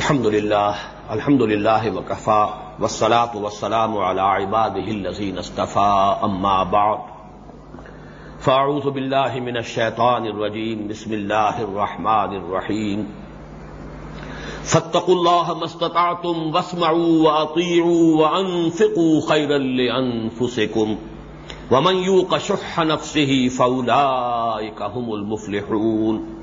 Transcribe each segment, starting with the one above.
الحمد لله الحمد لله وكفى والصلاة والسلام على عباده الذين اصطفى أما بعد۔ فأعوذ بالله من الشيطان الرجيم بسم الله الرحمن الرحيم فاتقوا الله ما استطعتم واسمعوا وأطيعوا وأنفقوا خيرا لأنفسكم ومن يوق شح نفسه فأولئك هم المفلحون۔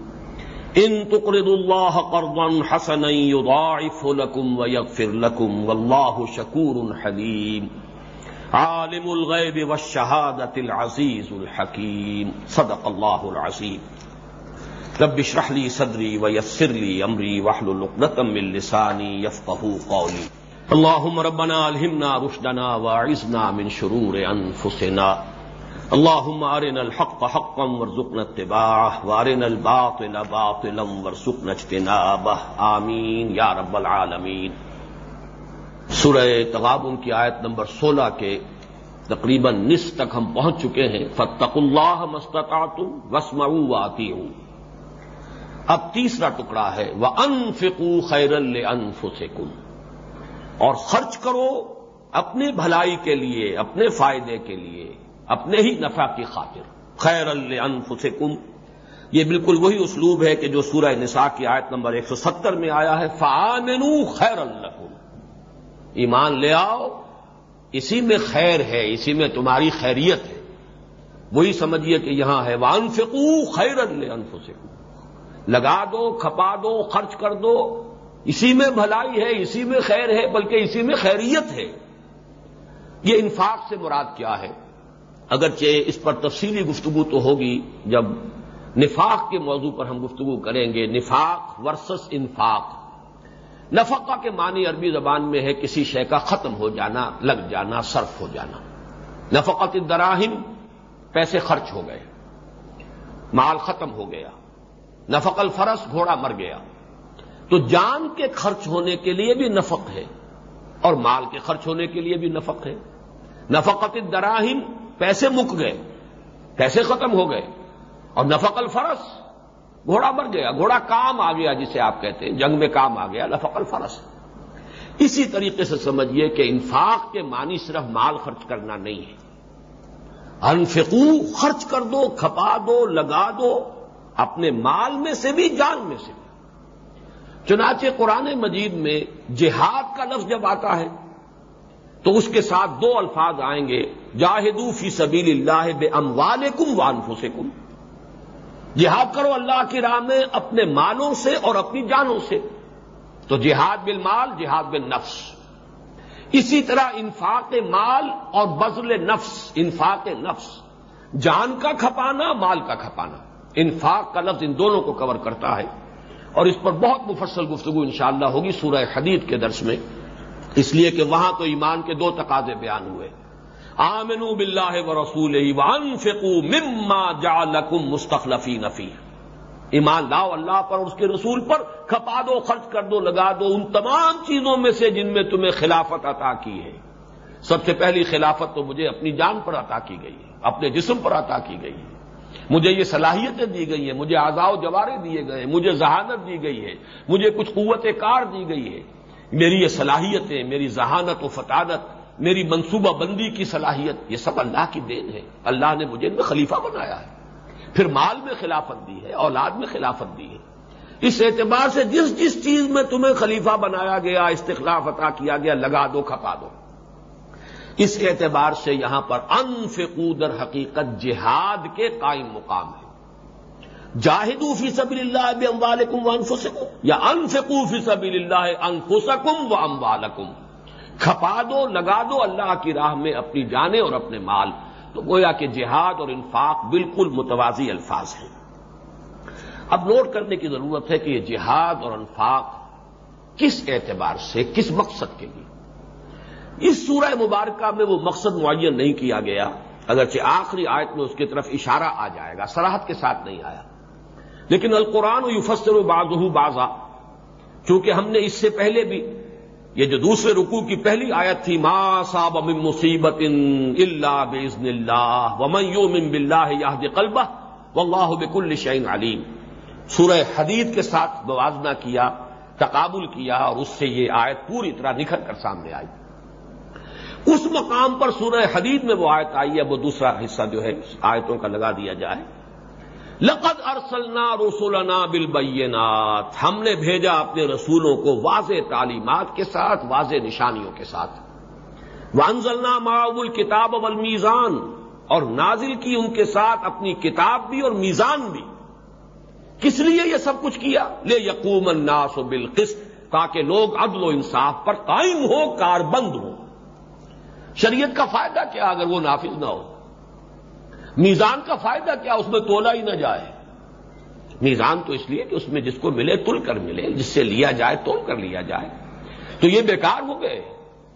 ان تقرضوا الله قرضا حسنا يضاعفه لكم ويغفر لكم والله شكور حليم عالم الغيب والشهادة العزيز الحكيم صدق الله العظيم رب اشرح لي صدري ويسر لي امري واحلل عقدة من لساني يفقهوا قولي اللهم ربنا الهمنا رشدنا واعذنا من شرور انفسنا. اللهم ارنا الحق حقا وارزقنا اتباعه وارنا الباطل باطلا وارزقنا اجتنابه آمین یا رب العالمین۔ سورہ تغابن کی آیت نمبر سولہ کے تقریباً نصف تک ہم پہنچ چکے ہیں۔ فتق اللہ مستقاتم وسمعوا واطیعوا اب تیسرا ٹکڑا ہے وہ انفقو خیر انفسکم اور خرچ کرو اپنی بھلائی کے لیے، اپنے فائدے کے لیے۔ اپنے ہی نفع کی خاطر۔ خیر انفسکم یہ بالکل وہی اسلوب ہے کہ جو سورہ نساء کی آیت نمبر ایک سو ستر میں آیا ہے فعامنو خیر الکم ایمان لے آؤ، اسی میں خیر ہے، اسی میں تمہاری خیریت ہے۔ وہی سمجھیے کہ یہاں ہے وان فکو خیر انفسکم لگا دو، کھپا دو، خرچ کر دو۔ اسی میں بھلائی ہے، اسی میں خیر ہے، بلکہ اسی میں خیریت ہے۔ یہ انفاق سے مراد کیا ہے؟ اگرچہ اس پر تفصیلی گفتگو تو ہوگی، جب نفاق کے موضوع پر ہم گفتگو کریں گے، نفاق ورسس انفاق۔ نفقہ کے معنی عربی زبان میں ہے کسی شے کا ختم ہو جانا، لگ جانا، صرف ہو جانا۔ نفقت دراہم پیسے خرچ ہو گئے، مال ختم ہو گیا۔ نفق الفرس، گھوڑا مر گیا۔ تو جان کے خرچ ہونے کے لیے بھی نفق ہے اور مال کے خرچ ہونے کے لیے بھی نفق ہے۔ نفقت دراہم پیسے مک گئے، پیسے ختم ہو گئے اور نفق الفرس، گھوڑا مر گیا، گھوڑا کام آ گیا جسے آپ کہتے ہیں، جنگ میں کام آ گیا، نفق الفرس۔ اسی طریقے سے سمجھیے کہ انفاق کے معنی صرف مال خرچ کرنا نہیں ہے۔ انفقو، خرچ کر دو، کھپا دو، لگا دو، اپنے مال میں سے بھی، جان میں سے بھی۔ چنانچہ قرآن مجید میں جہاد کا لفظ جب آتا ہے تو اس کے ساتھ دو الفاظ آئیں گے۔ جاہدو فی سبیل اللہ بے اموال کم وان کم جہاد کرو اللہ کی راہ میں اپنے مالوں سے اور اپنی جانوں سے۔ تو جہاد بل مال جہاد بل نفس اسی طرح انفاق مال اور بزل نفس، انفاق نفس۔ جان کا کھپانا، مال کا کھپانا۔ انفاق کا لفظ ان دونوں کو کور کرتا ہے۔ اور اس پر بہت مفصل گفتگو انشاءاللہ ہوگی سورہ حدید کے درس میں۔ اس لیے کہ وہاں تو ایمان کے دو تقاضے بیان ہوئے۔ آمنو بلّہ و رسول فکو مما جا لکم مستقلفی نفی ایمان لاؤ اللہ پر اور اس کے رسول پر، کھپا دو، خرچ کر دو، لگا دو۔ ان تمام چیزوں میں سے جن میں تمہیں خلافت عطا کی ہے۔ سب سے پہلی خلافت تو مجھے اپنی جان پر عطا کی گئی ہے، اپنے جسم پر عطا کی گئی ہے۔ مجھے یہ صلاحیتیں دی گئی ہیں، مجھے آزاؤ جوارے دیے گئے مجھے ذہانت دی گئی ہے، مجھے کچھ قوت کار دی گئی ہے۔ میری یہ صلاحیتیں، میری ذہانت و فتادت میری منصوبہ بندی کی صلاحیت، یہ سب اللہ کی دین ہے۔ اللہ نے مجھے ان میں خلیفہ بنایا ہے۔ پھر مال میں خلافت دی ہے، اولاد میں خلافت دی ہے۔ اس اعتبار سے جس جس چیز میں تمہیں خلیفہ بنایا گیا، استخلاف عطا کیا گیا، لگا دو، کھپا دو۔ اس اعتبار سے یہاں پر انفقودر حقیقت جہاد کے قائم مقام ہے۔ جاہدو فی سبیل اللہ بے اموالکم و انفسکم یا انفقو فی سبیل اللہ انفسکم و اموالکم۔ کھپا دو، لگا دو اللہ کی راہ میں اپنی جانیں اور اپنے مال۔ تو گویا کہ جہاد اور انفاق بالکل متوازی الفاظ ہیں۔ اب نوٹ کرنے کی ضرورت ہے کہ یہ جہاد اور انفاق کس اعتبار سے، کس مقصد کے لیے؟ اس سورہ مبارکہ میں وہ مقصد معین نہیں کیا گیا، اگرچہ آخری آیت میں اس کی طرف اشارہ آ جائے گا سراحت کے ساتھ نہیں آیا۔ لیکن القرآن و یفسر بازو بازا چونکہ ہم نے اس سے پہلے بھی، یہ جو دوسرے رکوع کی پہلی آیت تھی، ما صاب من مصیبت اللہ بزن اللہ، ومن یومن باللہ یہد قلبہ، واللہ بکل شعین علیم۔ سورہ حدید کے ساتھ موازنہ کیا، تقابل کیا، اور اس سے یہ آیت پوری طرح نکھر کر سامنے آئی۔ اس مقام پر سورہ حدید میں وہ آیت آئی ہے، وہ دوسرا حصہ جو ہے آیتوں کا لگا دیا جائے۔ لقد ارسلنا رسولنا بالبینات۔ ہم نے بھیجا اپنے رسولوں کو واضح تعلیمات کے ساتھ، واضح نشانیوں کے ساتھ۔ وانزلنا معاول کتاب والمیزان، اور نازل کی ان کے ساتھ اپنی کتاب بھی اور میزان بھی۔ کس لیے یہ سب کچھ کیا؟ لے یقوم الناس بالقسط، تاکہ لوگ عدل و انصاف پر قائم ہو کار بند ہو۔ شریعت کا فائدہ کیا اگر وہ نافذ نہ ہو؟ میزان کا فائدہ کیا؟ اس میں تولا ہی نہ جائے۔ میزان تو اس لیے کہ اس میں جس کو ملے تل کر ملے، جس سے لیا جائے تول کر لیا جائے۔ تو یہ بیکار ہو گئے۔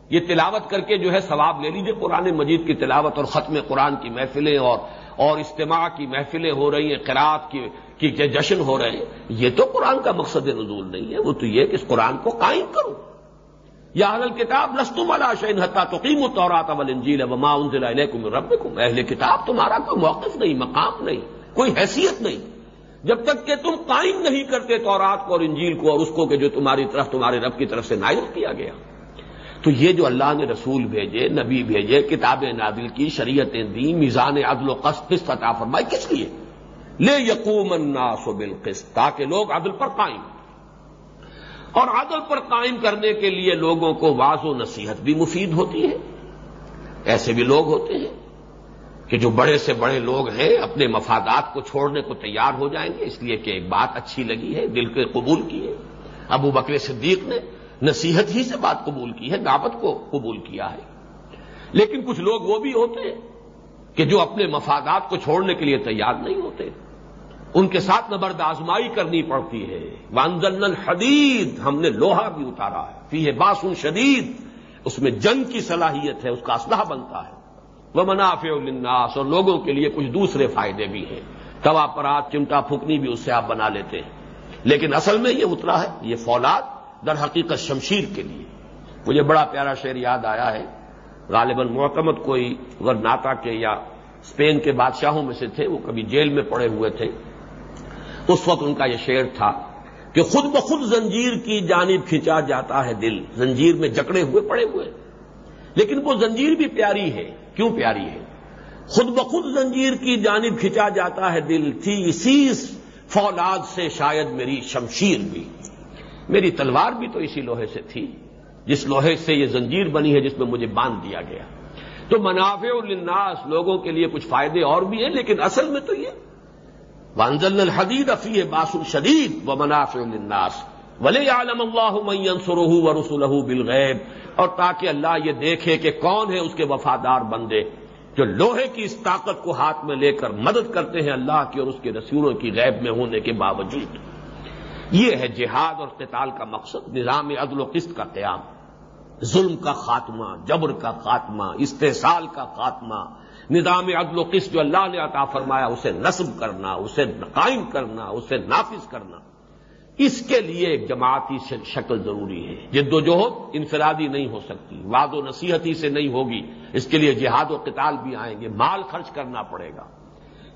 یہ تلاوت کر کے جو ہے ثواب لے لیجیے قرآن مجید کی تلاوت اور ختم قرآن کی محفلیں اور اور اجتماع کی محفلیں ہو رہی ہیں قرآت کی کی جشن ہو رہے ہیں۔ یہ تو قرآن کا مقصد نزول نہیں ہے۔ وہ تو یہ کہ اس قرآن کو قائم کرو۔ یا اہل کتاب لستم علا شعین حتہ تو قیم الطورات اول انجیل وما انزل الیکم ربکم۔ اہل کتاب تمہارا کوئی موقف نہیں، مقام نہیں، کوئی حیثیت نہیں۔ جب تک کہ تم قائم نہیں کرتے تورات کو اور انجیل کو اور اس کو کہ جو تمہاری طرف، تمہارے رب کی طرف سے نائل کیا گیا۔ تو یہ جو اللہ نے رسول بھیجے، نبی بھیجے، کتابیں نادل کی، شریعتیں دی میزان عدل و قسط عطا فرمائی، کس لیے؟ لے یقوم الناس بالقسط، تاکہ لوگ عدل پر قائم۔ اور عدل پر قائم کرنے کے لیے لوگوں کو واض و نصیحت بھی مفید ہوتی ہے۔ ایسے بھی لوگ ہوتے ہیں کہ جو بڑے سے بڑے لوگ ہیں، اپنے مفادات کو چھوڑنے کو تیار ہو جائیں گے۔ اس لیے کہ ایک بات اچھی لگی ہے، دل کے قبول کی ہے۔ ابو بکر صدیق نے نصیحت ہی سے بات قبول کی ہے، دعوت کو قبول کیا ہے۔ لیکن کچھ لوگ وہ بھی ہوتے ہیں کہ جو اپنے مفادات کو چھوڑنے کے لیے تیار نہیں ہوتے۔ ان کے ساتھ نبرد آزمائی کرنی پڑتی ہے۔ وانزل الحدید ہم نے لوہا بھی اتارا ہے۔ فی ہے باسن شدید اس میں جنگ کی صلاحیت ہے، اس کا اسلحہ بنتا ہے۔ وہ منافع الناس اور لوگوں کے لیے کچھ دوسرے فائدے بھی ہیں۔ توا پرات چمٹا پھکنی بھی اس سے آپ بنا لیتے ہیں۔ لیکن اصل میں یہ اترا ہے، یہ فولاد در حقیقت شمشیر کے لیے۔ مجھے بڑا پیارا شعر یاد آیا ہے۔ غالباً معتمد کوئی ناتا کے یا اسپین کے بادشاہوں میں سے تھے، وہ کبھی جیل میں پڑے ہوئے تھے۔ اس وقت ان کا یہ شعر تھا کہ خود بخود زنجیر کی جانب کھینچا جاتا ہے دل، زنجیر میں جکڑے ہوئے، پڑے ہوئے۔ لیکن وہ زنجیر بھی پیاری ہے۔ کیوں پیاری ہے؟ خود بخود زنجیر کی جانب کھینچا جاتا ہے دل۔ تھی اسی فولاد سے شاید میری شمشیر بھی۔ میری تلوار بھی تو اسی لوہے سے تھی۔ جس لوہے سے یہ زنجیر بنی ہے، جس میں مجھے باندھ دیا گیا۔ تو منافع الناس لوگوں کے لیے کچھ فائدے اور بھی ہیں، لیکن اصل میں تو یہ وانزل الحدید افی باس الشدید و منافع الناس ولی عالم اللہ سرح و رسول بالغیب اور تاکہ اللہ یہ دیکھے کہ کون ہے اس کے وفادار بندے جو لوہے کی اس طاقت کو ہاتھ میں لے کر مدد کرتے ہیں اللہ کی اور اس کے رسولوں کی غیب میں ہونے کے باوجود. یہ ہے جہاد اور قتال کا مقصد، نظام عدل و قسط کا قیام، ظلم کا خاتمہ، جبر کا خاتمہ، استحصال کا خاتمہ نظام عدل و قسط جو اللہ نے عطا فرمایا، اسے نصب کرنا، اسے قائم کرنا، اسے نافذ کرنا، اس کے لیے ایک جماعتی شکل ضروری ہے۔ جد و جہد انفرادی نہیں ہو سکتی واد و نصیحتی سے نہیں ہوگی، اس کے لیے جہاد و قتال بھی آئیں گے، مال خرچ کرنا پڑے گا۔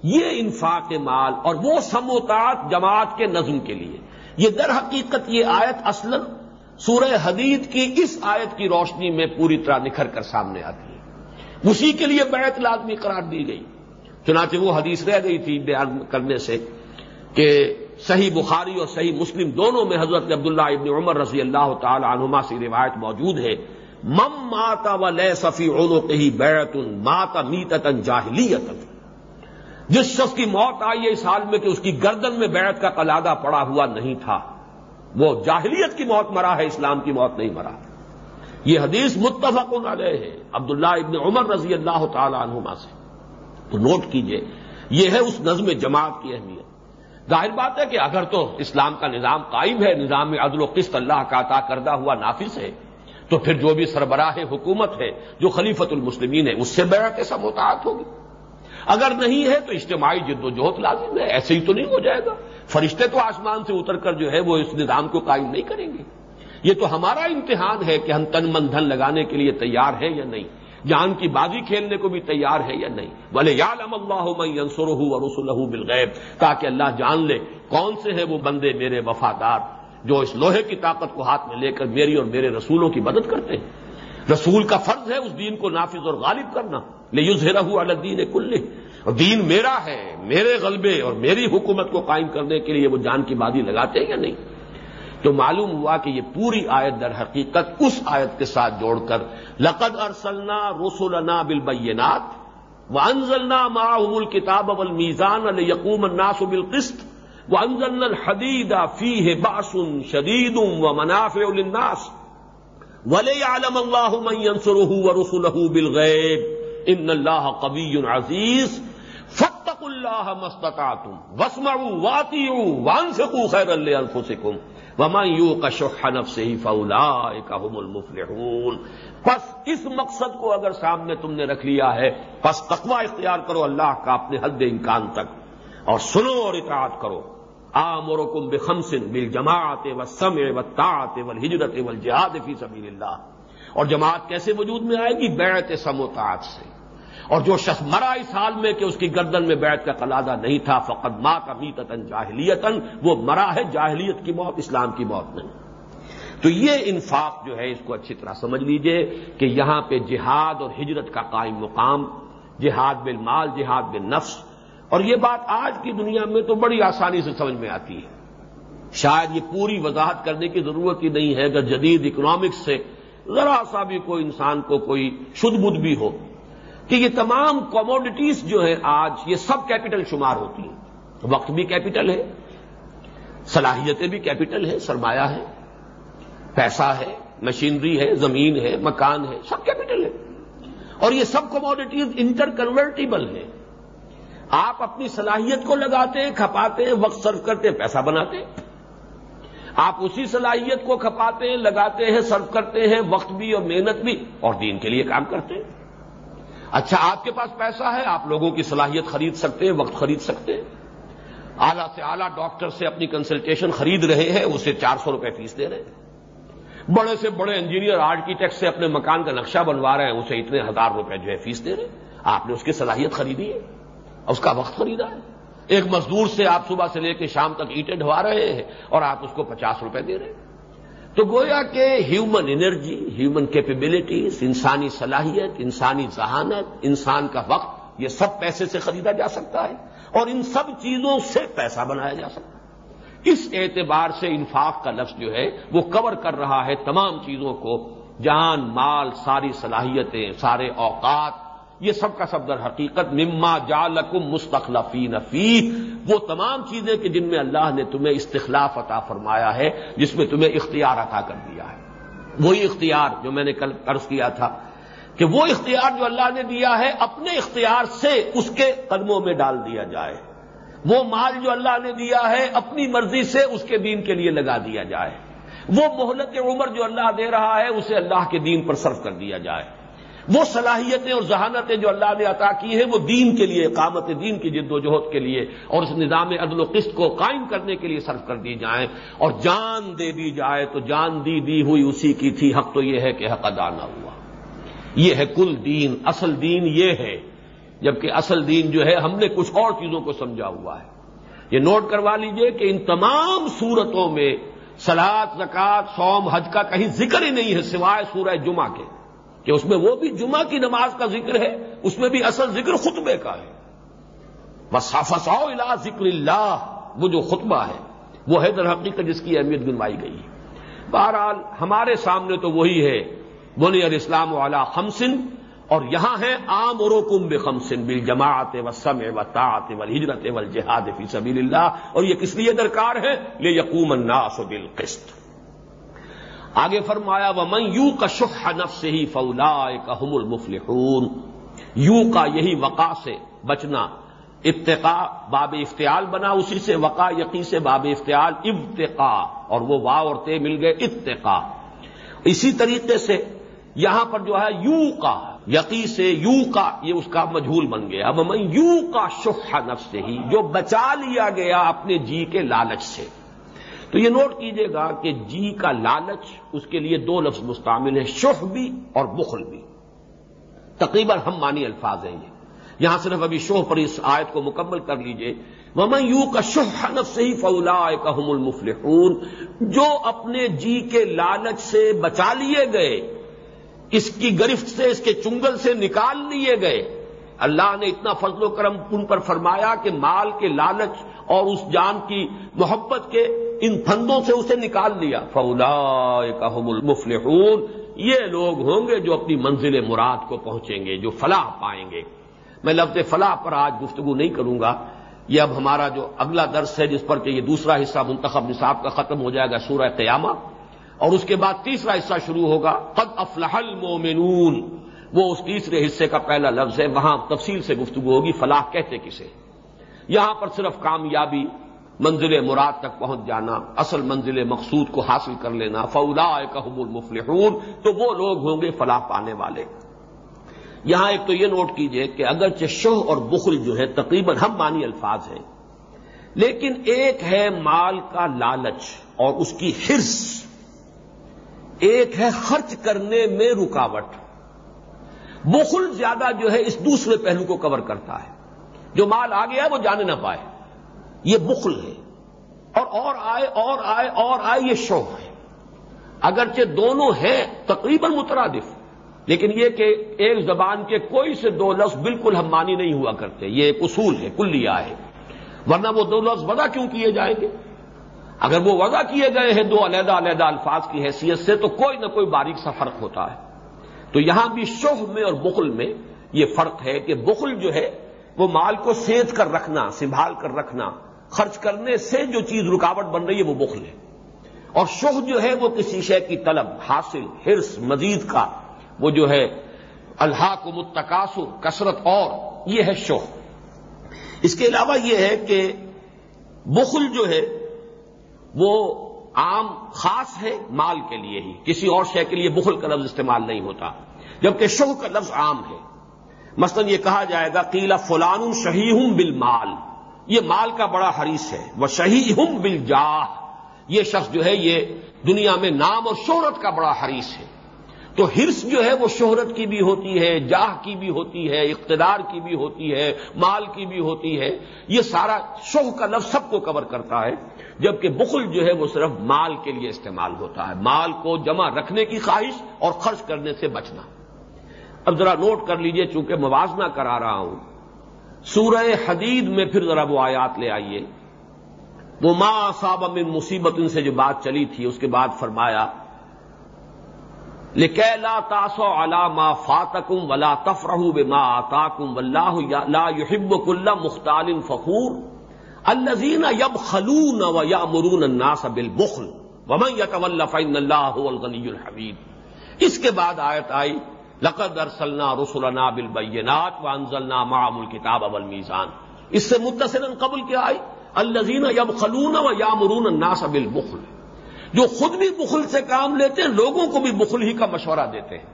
یہ انفاق مال اور وہ سموتات جماعت کے نظم کے لیے۔ یہ در حقیقت یہ آیت اصل سورہ حدید کی اس آیت کی روشنی میں پوری طرح نکھر کر سامنے آتی ہے۔ اسی کے لیے بیعت لازمی قرار دی گئی۔ چنانچہ وہ حدیث رہ گئی تھی بیان کرنے سے کہ صحیح بخاری اور صحیح مسلم دونوں میں حضرت عبداللہ ابن عمر رضی اللہ تعالی عنہما سے روایت موجود ہے۔ مم ماتا و لے صفی اولو کے ہی بیعت ماتا میت جاہلیت جس شخص کی موت آئی ہے اس حال میں کہ اس کی گردن میں بیعت کا قلادہ پڑا ہوا نہیں تھا۔ وہ جاہلیت کی موت مرا ہے، اسلام کی موت نہیں مرا۔ یہ حدیث متفق علیہ ہے۔ عبداللہ ابن عمر رضی اللہ تعالی عنہما سے۔ تو نوٹ کیجیے، یہ ہے اس نظم جماعت کی اہمیت۔ ظاہر بات ہے کہ اگر تو اسلام کا نظام قائم ہے، نظام عدل و قسط اللہ کا عطا کردہ ہوا نافذ ہے، تو پھر جو بھی سربراہ حکومت ہے، جو خلیفت المسلمین ہے، اس سے بیعت ایسا متعلق ہوگی۔ اگر نہیں ہے تو اجتماعی جد و جہد لازم ہے، ایسے ہی تو نہیں ہو جائے گا۔ فرشتے تو آسمان سے اتر کر جو ہے وہ اس نظام کو قائم نہیں کریں گے۔ یہ تو ہمارا امتحان ہے کہ ہم تن من دھن لگانے کے لیے تیار ہیں یا نہیں۔ جان کی بازی کھیلنے کو بھی تیار ہے یا نہیں۔ بولے یاد اللہ اور رسول بالغیب تاکہ اللہ جان لے کون سے ہیں وہ بندے میرے وفادار جو اس لوہے کی طاقت کو ہاتھ میں لے کر میری اور میرے رسولوں کی مدد کرتے ہیں۔ رسول کا فرض ہے اس دین کو نافذ اور غالب کرنا۔ لے یوز رہو الدین کل اور دین میرا ہے، میرے غلبے اور میری حکومت کو قائم کرنے کے لیے وہ جان کی بازی لگاتے ہیں یا نہیں؟ تو معلوم ہوا کہ یہ پوری آیت در حقیقت اس آیت کے ساتھ جوڑ کر لقد ارسلنا رسولنا بالبینات وانزلنا معهم الكتاب والميزان ليقوم الناس بالقسط وانزلنا الحديد فيه باس شديد ومنافع للناس وليعلم الله من ينصره ورسله بالغيب ان الله قوي عزيز فاتقوا الله ما استطعتم واسمعوا واطيعوا وانفقوا خيرا لانفسكم ومن يوق شح نفسه فاولئك هم المفلحون۔ پس اس مقصد کو اگر سامنے تم نے رکھ لیا ہے، پس تقوی اختیار کرو اللہ کا اپنے حد امکان تک۔ اور سنو اور اطاعت کرو۔ آمرکم بخمسن بالجماعت والسمع والطاعت والہجرت والجہاد فی سبیل اللہ۔ اور جماعت کیسے وجود میں آئے گی؟ بیعت سموتاعت سے۔ اور جو شخص مرا اس حال میں کہ اس کی گردن میں بیعت کا قلادہ نہیں تھا، فقط ماں کا میتن جاہلیتن وہ مرا ہے، جاہلیت کی موت، اسلام کی موت نہیں۔ تو یہ انفاق جو ہے، اس کو اچھی طرح سمجھ لیجیے کہ یہاں پہ جہاد اور ہجرت کا قائم مقام، جہاد بالمال، جہاد بال نفس اور یہ بات آج کی دنیا میں تو بڑی آسانی سے سمجھ میں آتی ہے۔ شاید یہ پوری وضاحت کرنے کی ضرورت ہی نہیں ہے، اگر جدید اکنامکس سے ذرا سا بھی کوئی انسان کو کوئی شد بدھ بھی ہو۔ کہ یہ تمام کوموڈیٹیز جو ہیں آج یہ سب کیپٹل شمار ہوتی ہیں۔ وقت بھی کیپٹل ہے، صلاحیتیں بھی کیپٹل ہے سرمایہ ہے، پیسہ ہے مشینری ہے، زمین ہے، مکان ہے، سب کیپٹل ہے۔ اور یہ سب کوموڈیٹیز انٹر کنورٹیبل ہیں۔ آپ اپنی صلاحیت کو لگاتے ہیں، کھپاتے ہیں، وقت سرو کرتے ہیں، پیسہ بناتے ہیں۔ آپ اسی صلاحیت کو کھپاتے ہیں، لگاتے ہیں سرو کرتے ہیں، وقت بھی اور محنت بھی اور دین کے لیے کام کرتے ہیں۔ اچھا آپ کے پاس پیسہ ہے، آپ لوگوں کی صلاحیت خرید سکتے ہیں وقت خرید سکتے۔ ہیں اعلیٰ سے اعلیٰ ڈاکٹر سے اپنی کنسلٹیشن خرید رہے ہیں اسے چار سو روپے فیس دے رہے ہیں۔ بڑے سے بڑے انجینئر آرکیٹیکٹ سے اپنے مکان کا نقشہ بنوا رہے ہیں، اسے اتنے ہزار روپے جو ہے فیس دے رہے ہیں۔ آپ نے اس کی صلاحیت خریدی ہے، اس کا وقت خریدا ہے۔ ایک مزدور سے آپ صبح سے لے کے شام تک اینٹیں ڈھوا رہے ہیں اور آپ اس کو پچاس روپے دے رہے ہیں۔ تو گویا کہ ہیومن انرجی ہیومن کیپیبلٹیز انسانی صلاحیت، انسانی ذہانت، انسان کا وقت، یہ سب پیسے سے خریدا جا سکتا ہے اور ان سب چیزوں سے پیسہ بنایا جا سکتا ہے۔ اس اعتبار سے انفاق کا لفظ جو ہے وہ کور کر رہا ہے تمام چیزوں کو۔ جان، مال، ساری صلاحیتیں، سارے اوقات یہ سب کا سب در حقیقت مما جالکم مستخلفی نفی وہ تمام چیزیں کہ جن میں اللہ نے تمہیں استخلاف عطا فرمایا ہے، جس میں تمہیں اختیار عطا کر دیا ہے۔ وہی اختیار جو میں نے کل قرض کیا تھا کہ وہ اختیار جو اللہ نے دیا ہے، اپنے اختیار سے اس کے قدموں میں ڈال دیا جائے۔ وہ مال جو اللہ نے دیا ہے، اپنی مرضی سے اس کے دین کے لیے لگا دیا جائے۔ وہ مہلت عمر جو اللہ دے رہا ہے، اسے اللہ کے دین پر صرف کر دیا جائے۔ وہ صلاحیتیں اور ذہانتیں جو اللہ نے عطا کی ہیں، وہ دین کے لیے قامت دین کی جد و جہد کے لیے اور اس نظام عدل و قسط کو قائم کرنے کے لیے صرف کر دی جائیں۔ اور جان دے دی جائے تو جان دی دی ہوئی اسی کی تھی۔ حق تو یہ ہے کہ حق ادا نہ ہوا۔ یہ ہے کل دین، اصل دین یہ ہے۔ جبکہ اصل دین جو ہے، ہم نے کچھ اور چیزوں کو سمجھا ہوا ہے۔ یہ نوٹ کروا لیجیے کہ ان تمام صورتوں میں سلاد زکات سوم حج کا کہیں ذکر ہی نہیں ہے سوائے سورہ جمعہ کے۔ کہ اس میں وہ بھی جمعہ کی نماز کا ذکر ہے، اس میں بھی اصل ذکر خطبے کا ہے۔ بس الا ذکر اللہ وہ جو خطبہ ہے، وہ ہے در حقیقت جس کی اہمیت گنوائی گئی۔ ہے بہرحال ہمارے سامنے تو وہی ہے، بنی الاسلام والا خمسن، اور یہاں ہے عام اور خمسن بل جماعت و سم و تعت و ہجرت و جہاد فی سبیل اللہ۔ اور یہ کس لیے درکار ہے یہ یقوم الناس بالقسط۔ آگے فرمایا وہ من یو کا شخ نف سے ہی فولا کا حم المفل یو کا یہی وقا سے بچنا ابتقا باب افتعال بنا، اسی سے وقا یقی سے باب افتعال ابتقا اور وہ وا اور تے مل گئے اتقا اسی طریقے سے یہاں پر جو ہے یو کا یقی سے یو کا یہ اس کا مجھول بن گیا۔ اب من یو کا شخ نف سے ہی جو بچا لیا گیا اپنے جی کے لالچ سے۔ تو یہ نوٹ کیجیے گا کہ جی کا لالچ اس کے لیے دو لفظ مستعمل ہے شخ بھی اور بخل بھی۔ تقریباً ہم مانی الفاظ ہیں یہ۔ یہاں صرف ابھی شوہ پر اس آیت کو مکمل کر لیجیے۔ ومن یو کا شہ نف سے ہی فولا کام المفلحون۔ جو اپنے جی کے لالچ سے بچا لیے گئے، اس کی گرفت سے، اس کے چنگل سے نکال لیے گئے۔ اللہ نے اتنا فضل و کرم ان پر فرمایا کہ مال کے لالچ اور اس جان کی محبت کے ان پھندوں سے اسے نکال لیا۔ فولا کام المفلحون۔ یہ لوگ ہوں گے جو اپنی منزل مراد کو پہنچیں گے، جو فلاح پائیں گے۔ میں لفظ فلاح پر آج گفتگو نہیں کروں گا۔ یہ اب ہمارا جو اگلا درس ہے، جس پر کہ یہ دوسرا حصہ منتخب نصاب کا ختم ہو جائے گا، سورہ قیامہ۔ اور اس کے بعد تیسرا حصہ شروع ہوگا۔ قد افلح المومنون وہ اس تیسرے حصے کا پہلا لفظ ہے۔ وہاں تفصیل سے گفتگو ہوگی، فلاح کہتے کسے۔ یہاں پر صرف کامیابی منزل مراد تک پہنچ جانا، اصل منزل مقصود کو حاصل کر لینا فولا کہم المفلحون، تو وہ لوگ ہوں گے فلاح پانے والے۔ یہاں ایک تو یہ نوٹ کیجیے کہ اگرچہ شوہ اور بخل جو ہے تقریباً ہم مانی الفاظ ہیں، لیکن ایک ہے مال کا لالچ اور اس کی ہرس ایک ہے خرچ کرنے میں رکاوٹ۔ بخل زیادہ جو ہے اس دوسرے پہلو کو کور کرتا ہے۔ جو مال آ گیا وہ جانے نہ پائے۔ یہ بخل ہے اور اور آئے اور آئے اور آئے یہ شوق ہے اگرچہ دونوں ہیں تقریباً مترادف لیکن یہ کہ ایک زبان کے کوئی سے دو لفظ بالکل ہم مانی نہیں ہوا کرتے یہ ایک اصول ہے کلیا ہے ورنہ وہ دو لفظ وضع کیوں کیے جائیں گے اگر وہ وضع کیے گئے ہیں دو علیحدہ علیحدہ الفاظ کی حیثیت سے تو کوئی نہ کوئی باریک سا فرق ہوتا ہے تو یہاں بھی شوہ میں اور بخل میں یہ فرق ہے کہ بخل جو ہے وہ مال کو سینت کر رکھنا سنبھال کر رکھنا خرچ کرنے سے جو چیز رکاوٹ بن رہی ہے وہ بخل ہے۔ اور شوہ جو ہے وہ کسی شے کی طلب، حاصل ہرس مزید کا، وہ جو ہے اللہ کو متقاصر کثرت اور، یہ ہے شوہ۔ اس کے علاوہ یہ ہے کہ بخل جو ہے وہ عام خاص ہے مال کے لیے ہی، کسی اور شے کے لیے بخل کا لفظ استعمال نہیں ہوتا۔ جبکہ شوہ کا لفظ عام ہے۔ مثلا یہ کہا جائے گا قیلا فلان شہی ہوں بل مال یہ مال کا بڑا حریث ہے۔ وہ شہی ہوں بل یہ شخص جو ہے، یہ دنیا میں نام اور شہرت کا بڑا حریث ہے۔ تو ہرس جو ہے، وہ شہرت کی بھی ہوتی ہے، جاہ کی بھی ہوتی ہے، اقتدار کی بھی ہوتی ہے، مال کی بھی ہوتی ہے۔ یہ سارا شوہ کا لفظ سب کو کور کرتا ہے، جبکہ بخل جو ہے، وہ صرف مال کے لیے استعمال ہوتا ہے۔ مال کو جمع رکھنے کی خواہش اور خرچ کرنے سے بچنا۔ اب ذرا نوٹ کر لیجیے، چونکہ موازنہ کرا رہا ہوں۔ سورہ حدید میں پھر ذرا وہ آیات لے آئیے۔ وہ ماں صاب من مصیبت ان سے جو بات چلی تھی، اس کے بعد فرمایا لا تاسو علا ما فاتکم ولا تفرح بے ماں آتاکم اللہ لا یحب کل مختال فخور الزین یب خلون و یا مرون الناس بل بخل ومن یتول فن اللہ الغنی الحمید۔ اس کے بعد آیت آئی لقد ارسلنا رسلنا بالبینات وانزلنا معهم الكتاب والمیزان اس سے متصلا قبل کیا آئی؟ الذین یبخلون و یامرون الناس بالبخل. جو خود بھی بخل سے کام لیتے ہیں، لوگوں کو بھی بخل ہی کا مشورہ دیتے ہیں.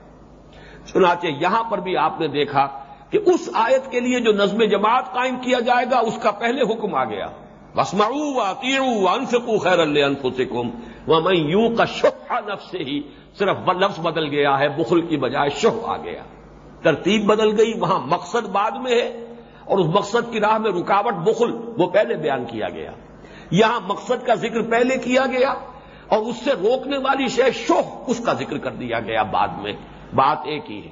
چنانچہ یہاں پر بھی آپ نے دیکھا کہ اس آیت کے لیے جو نظم جماعت قائم کیا جائے گا، اس کا پہلے حکم آ گیا. بسمعو و انفقو خیر اللہ انفسکم ومن یوں کا شفا نفس سے ہی صرف لفظ بدل گیا ہے، بخل کی بجائے شہ آ گیا۔ ترتیب بدل گئی، وہاں مقصد بعد میں ہے، اور اس مقصد کی راہ میں رکاوٹ، بخل، وہ پہلے بیان کیا گیا۔ یہاں مقصد کا ذکر پہلے کیا گیا، اور اس سے روکنے والی شے شوہ اس کا ذکر کر دیا گیا بعد میں۔ بات ایک ہی ہے۔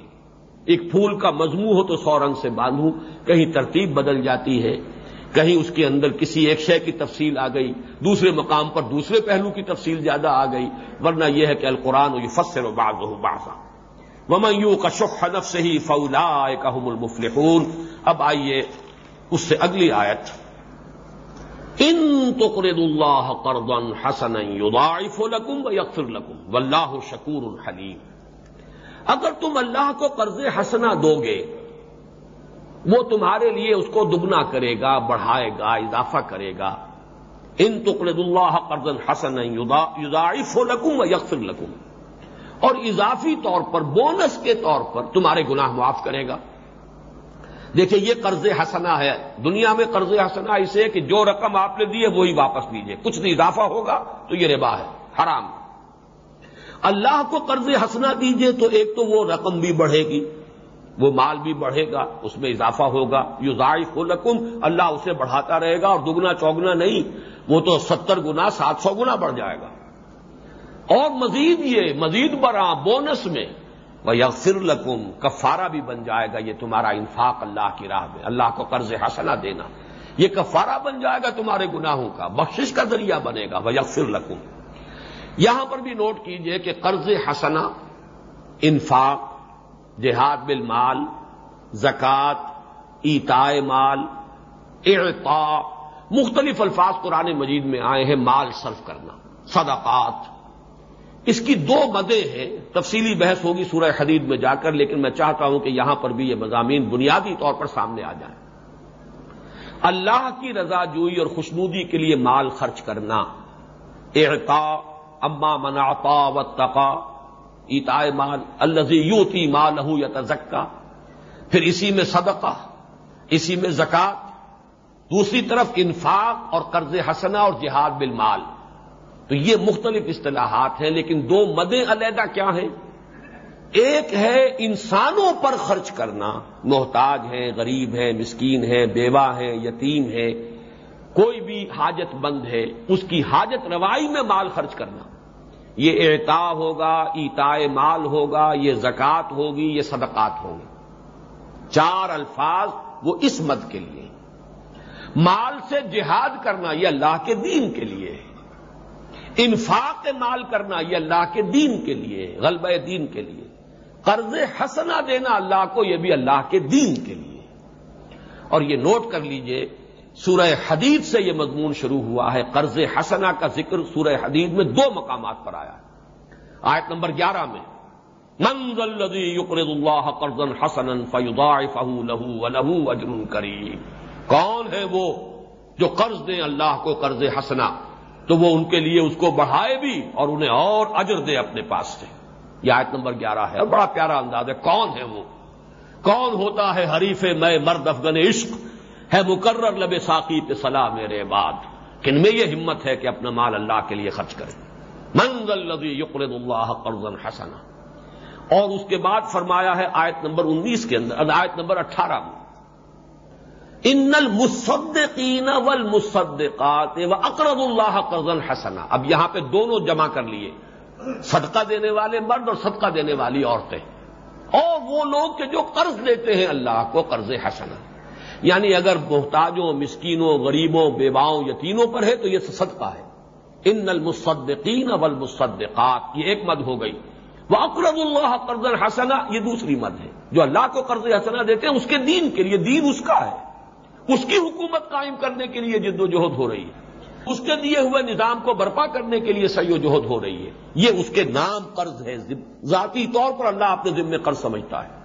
ایک پھول کا مضمو ہو تو سو رنگ سے باندھوں، کہیں ترتیب بدل جاتی ہے کہیں اس کے اندر کسی ایک شے کی تفصیل آ گئی، دوسرے مقام پر دوسرے پہلو کی تفصیل زیادہ آ گئی، ورنہ یہ ہے کہ القرآن یہ فصر و باغ ہو باسا ومیو کا شخ حنف سے ہی فولا کام المفلحون۔ اب آئیے اس سے اگلی آیت۔ ان تو قرد اللہ قرضن حسن لکم و یکفر لکم و اللہ شکور الحلیم اگر تم اللہ کو قرض حسنا دو گے وہ تمہارے لیے اس کو دگنا کرے گا، بڑھائے گا، اضافہ کرے گا۔ ان تقرد اللہ قرض حسن یوزائف لکم و یکفر لکم۔ اور اضافی طور پر، بونس کے طور پر تمہارے گناہ معاف کرے گا۔ دیکھیے، یہ قرض حسنا ہے۔ دنیا میں قرض حسنا اسے کہ جو رقم آپ نے دی ہے، وہی واپس دیجیے کچھ نہیں اضافہ ہوگا تو یہ ربا ہے۔ حرام۔ اللہ کو قرض حسنا دیجیے تو ایک تو وہ رقم بھی بڑھے گی۔ وہ مال بھی بڑھے گا، اس میں اضافہ ہوگا۔ یو ضائف لکم، اللہ اسے بڑھاتا رہے گا اور دگنا چوگنا نہیں۔ وہ تو ستر گنا، سات سو گنا بڑھ جائے گا۔ اور مزید یہ، مزید برآں، بونس میں۔ وہ یغفر لکم کفارہ بھی بن جائے گا، یہ تمہارا انفاق اللہ کی راہ میں۔ اللہ کو قرض حسنا دینا۔ یہ کفارہ بن جائے گا تمہارے گناہوں کا۔ بخشش کا ذریعہ بنے گا۔ وہ یغفر لکم یہاں پر بھی نوٹ کیجیے کہ قرض حسنا انفاق جہاد بالمال زکوٰۃ ایتائے مال اعطاء مختلف الفاظ قرآن مجید میں آئے ہیں، مال صرف کرنا، صدقات۔ اس کی دو مدیں ہیں، تفصیلی بحث ہوگی سورہ حدید میں جا کر، لیکن میں چاہتا ہوں کہ یہاں پر بھی یہ مضامین بنیادی طور پر سامنے آ جائیں۔ اللہ کی رضا جوئی اور خوشنودی کے لیے مال خرچ کرنا، اعطا، اما مناپا و تقا ایتا مال الزی یوتی مال یا تزکا پھر اسی میں صدقہ، اسی میں زکات، دوسری طرف انفاق اور قرض حسنہ اور جہاد بالمال۔ تو یہ مختلف اصطلاحات ہیں، لیکن دو مدیں علیحدہ کیا ہیں؟ ایک ہے انسانوں پر خرچ کرنا۔ محتاج ہیں، غریب ہیں، مسکین ہیں، بیوہ ہیں، یتیم ہیں۔ کوئی بھی حاجت بند ہے، اس کی حاجت روائی میں مال خرچ کرنا۔ یہ اعتا ہوگا، ایتائے مال ہوگا، یہ زکات ہوگی، یہ صدقات ہوگی چار الفاظ وہ اس مد کے لیے۔ مال سے جہاد کرنا یہ اللہ کے دین کے لیے۔ ہے انفاق مال کرنا یہ اللہ کے دین کے لیے، غلبہ دین کے لیے۔ قرض حسنا دینا اللہ کو یہ بھی اللہ کے دین کے لیے۔ اور یہ نوٹ کر لیجیے سورہ حدید سے یہ مضمون شروع ہوا ہے۔ قرض حسنا کا ذکر سورہ حدید میں دو مقامات پر آیا ہے۔ آیت نمبر گیارہ میں الذي يقرض الله قرضا حسنا فيضاعفه له وله اجر کریم۔ کون ہے وہ جو قرض دیں اللہ کو قرض حسنا تو وہ ان کے لیے اس کو بڑھائے بھی اور انہیں اور اجر دے اپنے پاس سے۔ یہ آیت نمبر گیارہ ہے اور بڑا پیارا انداز ہے۔ کون ہے وہ؟ کون ہوتا ہے حریف میں مرد افغن عشق ہے مقرر لب ساقی پہ صلاح میرے بعد کن میں یہ ہمت ہے کہ اپنا مال اللہ کے لیے خرچ کرے منزل لذی یقرد اللہ قرض حسنا۔ اور اس کے بعد فرمایا ہے آیت نمبر انیس کے اندر، آیت نمبر اٹھارہ۔ میں ان المصدقین والمصدقات و اقرض اللہ قرض حسنا۔ اب یہاں پہ دونوں جمع کر لیے۔ صدقہ دینے والے مرد اور صدقہ دینے والی عورتیں۔ اور وہ لوگ کہ جو قرض لیتے ہیں اللہ کو قرض حسنا۔ یعنی اگر محتاجوں، مسکینوں، غریبوں، بیواؤں یتینوں پر ہے تو یہ صدقہ ہے۔ ان المصدقین والمصدقات، یہ ایک مد ہو گئی۔ وہ اقرض اللہ قرض حسنا، یہ دوسری مد ہے۔ جو اللہ کو قرض حسنا دیتے ہیں، اس کے دین کے لیے دین اس کا ہے۔ اس کی حکومت قائم کرنے کے لیے جد و جہد ہو رہی ہے۔ اس کے دیے ہوئے نظام کو برپا کرنے کے لیے سی و جہد ہو رہی ہے۔ یہ اس کے نام قرض ہے۔ ذاتی طور پر اللہ اپنے ذمے قرض سمجھتا ہے۔